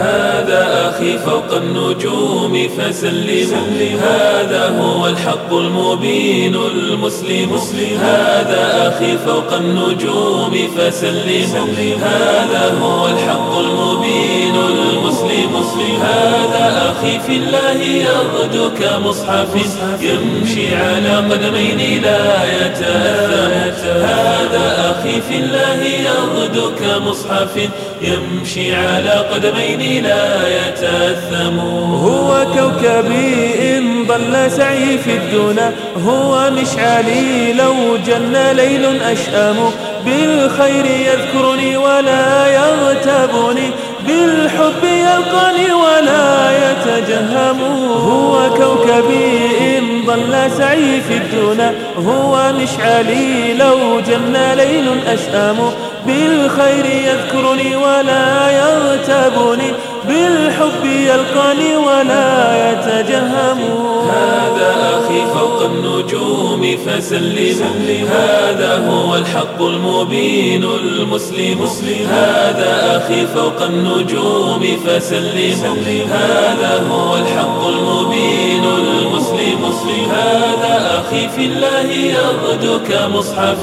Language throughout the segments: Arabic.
هذا أخي فوق النجوم فسلم هذا هو الحق المبين المسلم. هذا أخي فوق النجوم فسلم هذا هو الحق المبين المسلم. هذا أخي في الله يغدو كمصحف يمشي على قدمين لا يتأثم هذا أخي في الله يغدو كمصحف يمشي على قدمين لا يتأثم هو كوكبي إن ضل سعي في الدنا هو مشعلي لو جن ليل أشأم. بالخير يذكرني ولا يغتابني. بالحب يلقاني ولا يتجهم. هو كوكبي إن ضل سعي في الدنا هو مشعلي لو جن ليل أشأم. بالخير يذكرني ولا يغتابني. بالحب يلقاني ولا يتجهم. هذا أخي فوق النجوم فسلم. هذا هو الحق المبين المسلم. هذا أخي فوق النجوم فسلم. هذا هو الحق المبين المسلم هذا أخي في الله يغدو كمصحف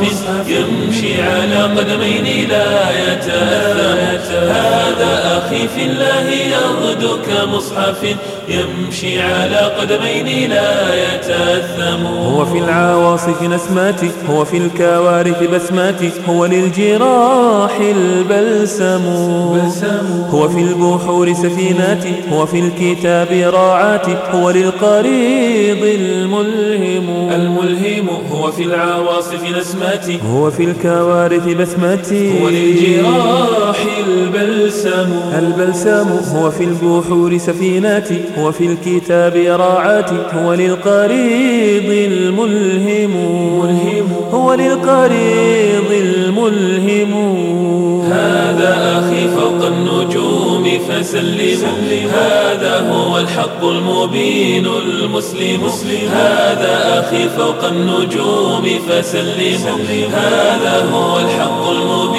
يمشي على قدمين لا يتأثم هذا أخي في الله يغدو كمصحف يمشي على قدمين لا يتأثم هو في العواصف نسماتي هو في الكوارث بسماتي هو للجراح البلسم. هو في البحور سفيناتي هو في الكتاب راعاتي هو للقريض الملهم. الملهم هو في العواصف نسماتي هو في الكوارث بسمتي هو للجراح البلسم. البلسم هو في البحور سفيناتي. هو في الكتاب راعاتي. هو للقريض الملهم. هو للقريض الملهم. هذا أخي فوق النجوم. فسلم. هذا هو الحق المبين المسلم. هذا أخي فوق النجوم فسلم. هذا هو الحق المبين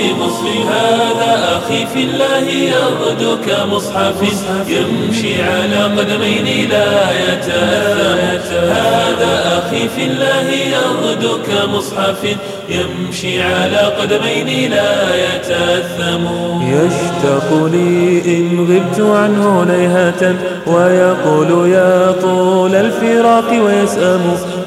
المسلم هذا أخي في الله يغدو كمصحف يمشي على قدمين لا يتأثم هذا أخي في الله يغدو كمصحف يمشي على قدمين لا يتأثم يشتاق لي إن غبت عنه نيهة ويقول يا طول الفراق ويسأم.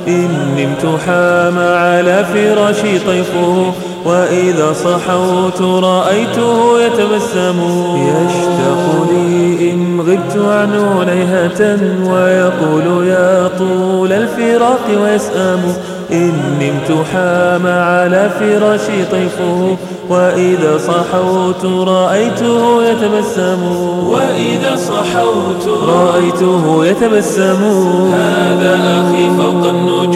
إن نمت حام على فراشي طيفه. وإذا صحوت رأيته يتبسم. يشتاق لي إن غبت عنه نيهة ويقول يا طول الفراق ويسأم. إن نمت حام على فراشي طيفه. وإذا صحوت رأيته يتبسم. وإذا صحوت رأيته يتبسم. هذا أخي فوق النجوم.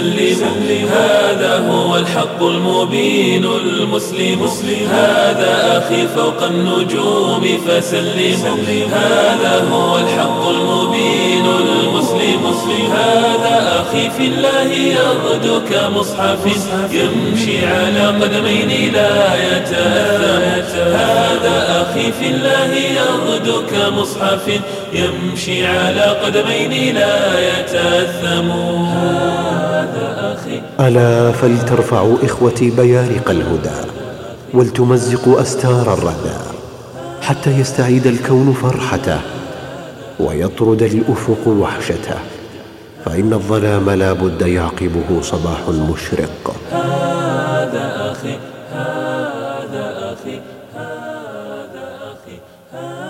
فسلم هذا هو الحق المبين المسلم. هذا أخي فوق النجوم فسلم. هذا هو الحق المبين المسلم هذا أخي في الله يغدو كمصحف يمشي على قدمين لا يتأثم هذا أخي في الله يغدو كمصحف يمشي على قدمين لا يتأثم هذا أخي ألا فلترفعوا إخوتي بيارق الهدى ولتمزقوا أستار الردى حتى يستعيد الكون فرحته ويطرد الأفق وحشته فإن الظلام لا بد يعقبه صباح مشرق. هذا أخي هذا أخي هذا أخي هذا